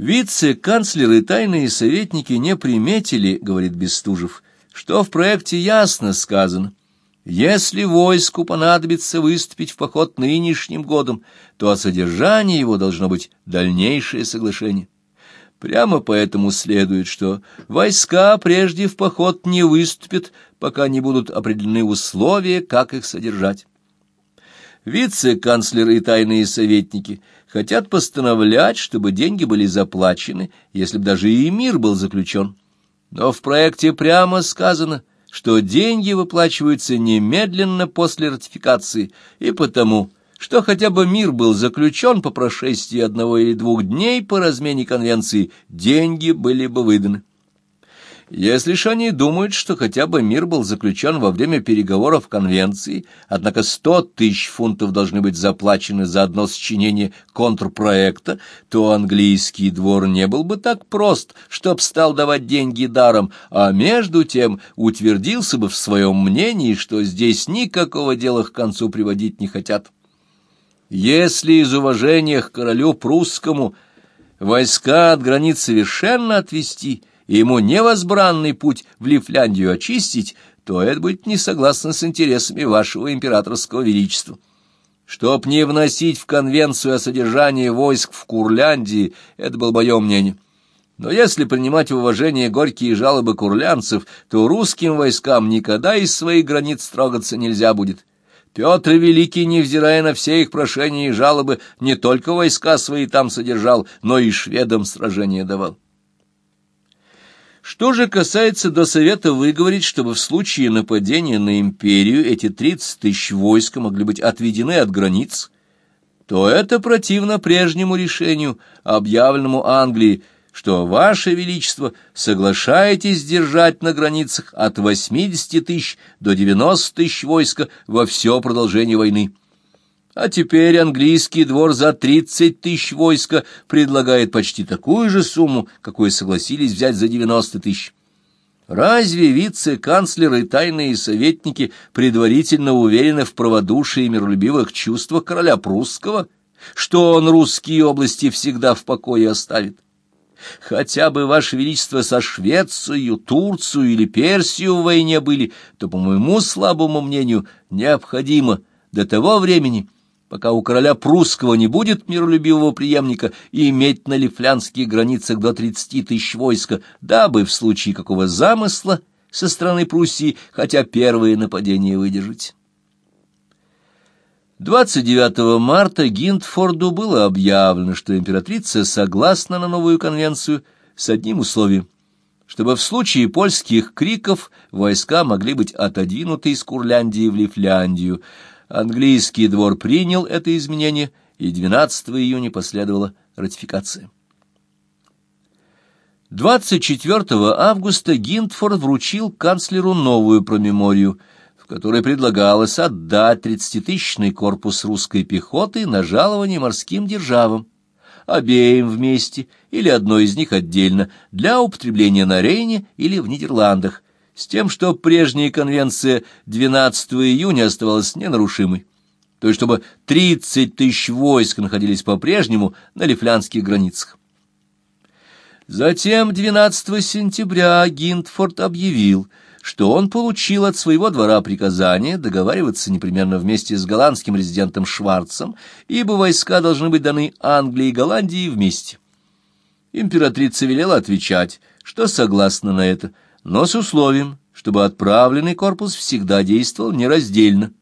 Вице-канцлеры и тайные советники не приметили, говорит Бестужев, что в проекте ясно сказано. Если войску понадобится выступить в поход нынешним годом, то о содержании его должно быть дальнейшее соглашение. Прямо поэтому следует, что войска прежде в поход не выступят, пока не будут определены условия, как их содержать. Вице-канцлеры и тайные советники хотят постановлять, чтобы деньги были заплачены, если бы даже и мир был заключен. Но в проекте прямо сказано, что деньги выплачиваются немедленно после ратификации, и потому что хотя бы мир был заключен по прошествии одного или двух дней по размене конвенции, деньги были бы выданы. Если ж они думают, что хотя бы мир был заключен во время переговоров конвенции, однако сто тысяч фунтов должны быть заплачены за одно сочинение контрпроекта, то английский двор не был бы так прост, чтоб стал давать деньги даром, а между тем утвердился бы в своем мнении, что здесь никакого дела к концу приводить не хотят. Если из уважения к королю прусскому войска от границ совершенно отвести, и ему невозбранный путь в Лифляндию очистить, то это будет не согласно с интересами вашего императорского величества. Чтоб не вносить в конвенцию о содержании войск в Курляндии, это было мое мнение. Но если принимать в уважение горькие жалобы курлянцев, то русским войскам никогда из своих границ строгаться нельзя будет. Петр Великий, невзирая на все их прошения и жалобы, не только войска свои там содержал, но и шведам сражения давал. Что же касается до совета выговорить, чтобы в случае нападения на империю эти тридцать тысяч войск могли быть отведены от границ, то это противно прежнему решению, объявленному Англии, что, Ваше Величество, соглашаетесь держать на границах от 80 тысяч до 90 тысяч войска во все продолжение войны. А теперь английский двор за 30 тысяч войска предлагает почти такую же сумму, какую согласились взять за 90 тысяч. Разве вице-канцлеры и тайные советники предварительно уверены в праводушии и миролюбивых чувствах короля прусского, что он русские области всегда в покое оставит? хотя бы, Ваше Величество, со Швецией, Турцию или Персию в войне были, то, по моему слабому мнению, необходимо до того времени, пока у короля прусского не будет миролюбивого преемника, иметь на лифлянских границах до тридцати тысяч войска, дабы в случае какого замысла со стороны Пруссии хотя первые нападения выдержать. 29 марта Гинтфорду было объявлено, что императрица согласна на новую конвенцию с одним условием, чтобы в случае польских криков войска могли быть отодвинуты из Курляндии в Лифляндию. Английский двор принял это изменение, и 12 июня последовала ратификация. 24 августа Гинтфорд вручил канцлеру новую промеморию – которой предлагалось отдать тридцатитысячный корпус русской пехоты на жалование морским державам, обеим вместе или одной из них отдельно, для употребления на Рейне или в Нидерландах, с тем, что прежняя конвенция 12 июня оставалась ненарушимой, то есть чтобы 30 тысяч войск находились по-прежнему на лифлянских границах. Затем 12 сентября Гинтфорд объявил – что он получил от своего двора приказание договариваться непременно вместе с голландским резидентом Шварцем, ибо войска должны быть даны Англии и Голландии вместе. Императрица велела отвечать, что согласна на это, но с условием, чтобы отправленный корпус всегда действовал нераздельно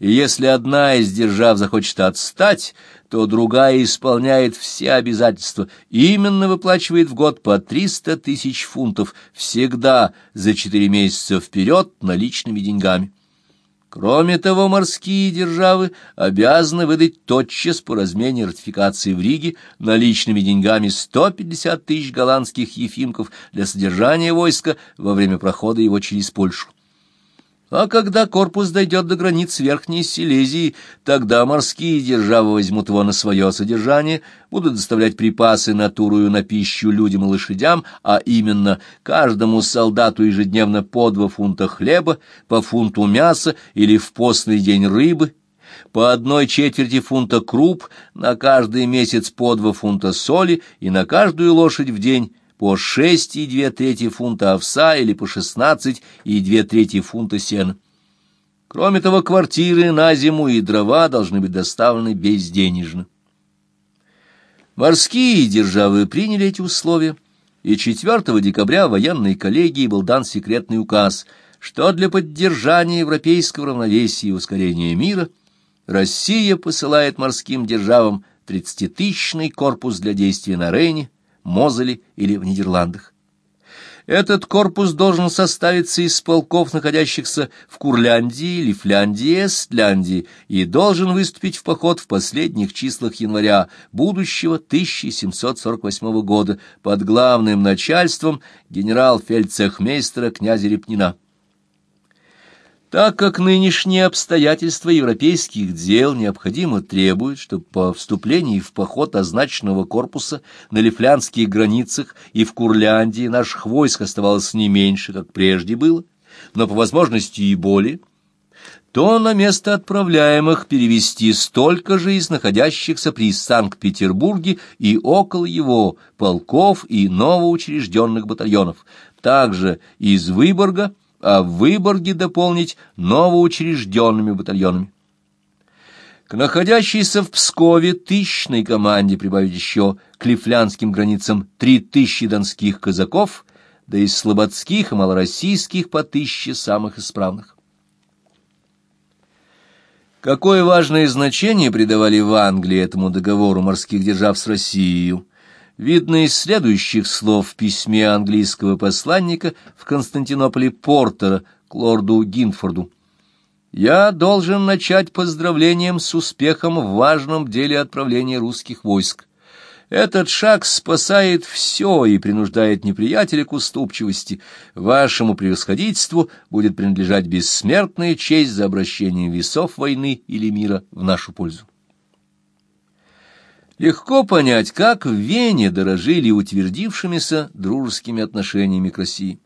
и если одна из держав захочет отстать, то другая исполняет все обязательства, именно выплачивает в год по 300 тысяч фунтов, всегда за четыре месяца вперед наличными деньгами. Кроме того, морские державы обязаны выдать тотчас по размене ратификации в Риге наличными деньгами 150 тысяч голландских ефимков для содержания войска во время прохода его через Польшу. А когда корпус дойдет до границ Верхней Силезии, тогда морские державы возьмут его на свое содержание, будут доставлять припасы натурую на пищу людям и лошадям, а именно каждому солдату ежедневно по два фунта хлеба, по фунту мяса или в постный день рыбы, по одной четверти фунта круп, на каждый месяц по два фунта соли и на каждую лошадь в день по шесть и две трети фунта овса или по шестнадцать и две трети фунта сена. Кроме того, квартиры на зиму и дрова должны быть доставлены безденежно. Морские державы приняли эти условия, и 4 декабря военной коллегии был дан секретный указ, что для поддержания европейского равновесия и ускорения мира Россия посылает морским державам тридцатитысячный корпус для действия на Рейне, Мозеле или в Нидерландах. Этот корпус должен составиться из полков, находящихся в Курляндии, Лифляндии Эстляндии, и должен выступить в поход в последних числах января будущего 1748 года под главным начальством генерал-фельдцехмейстера князя Репнина. Так как нынешние обстоятельства европейских дел необходимо требуют, чтобы по вступлении в поход означенного корпуса на лифлянских границах и в Курляндии наших войск оставалось не меньше, как прежде было, но по возможности и более, то на место отправляемых перевести столько же из находящихся при Санкт-Петербурге и около его полков и новоучрежденных батальонов, также из Выборга, а в Выборге дополнить новоучрежденными батальонами. К находящейся в Пскове тысячной команде прибавить еще к лифлянским границам три тысячи донских казаков, да из слободских и малороссийских по тысяче самых исправных. Какое важное значение придавали в Англии этому договору морских держав с Россией? Видно из следующих слов в письме английского посланника в Константинополе Портера к лорду Гинфорду. «Я должен начать поздравлением с успехом в важном деле отправления русских войск. Этот шаг спасает все и принуждает неприятеля к уступчивости. Вашему превосходительству будет принадлежать бессмертная честь за обращение весов войны или мира в нашу пользу. Легко понять, как в Вене дорожили утвердившимися дружескими отношениями к России.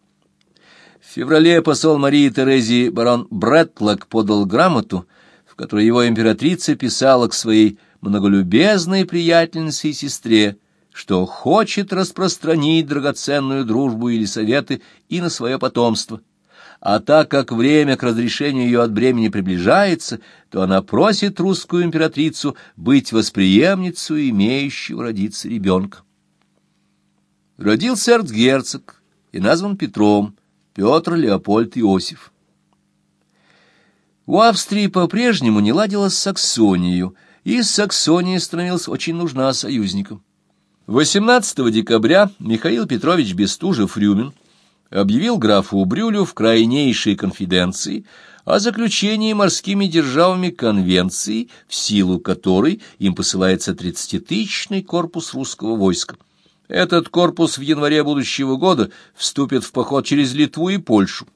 В феврале посол Марии Терезии барон Бретлок подал грамоту, в которой его императрица писала к своей многолюбезной приятельнице и сестре, что хочет распространить драгоценную дружбу или советы и на свое потомство – а так как время к разрешению ее от бремени приближается, то она просит русскую императрицу быть восприемницей имеющего родиться ребенка. Родился эрцгерцог и назван Петром, Петр Леопольд Иосиф. У Австрии по-прежнему не ладилось с Саксонией, и Саксония становилась очень нужна союзникам. 18 декабря Михаил Петрович Бестужев-Рюмин объявил графу Брюлю в крайнейшей конфиденции о заключении морскими державами конвенции, в силу которой им посылается тридцатитысячный корпус русского войска. Этот корпус в январе будущего года вступит в поход через Литву и Польшу,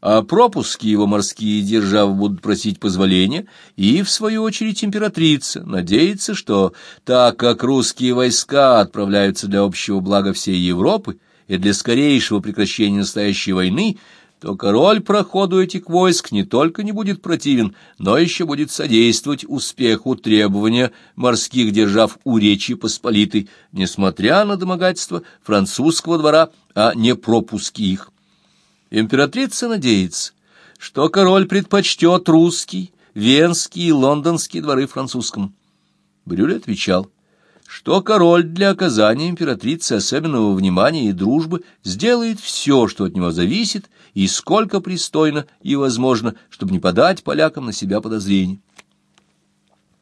а пропуски его морские державы будут просить позволения, и, в свою очередь, императрица надеется, что, так как русские войска отправляются для общего блага всей Европы, и для скорейшего прекращения настоящей войны, то король проходу этих войск не только не будет противен, но еще будет содействовать успеху требования морских держав у Речи Посполитой, несмотря на домогательство французского двора о непропуске их. Императрица надеется, что король предпочтет русский, венский и лондонский дворы французскому. Брюль отвечал — что король для оказания императрице особенного внимания и дружбы сделает все, что от него зависит, и сколько пристойно и возможно, чтобы не подать полякам на себя подозрений.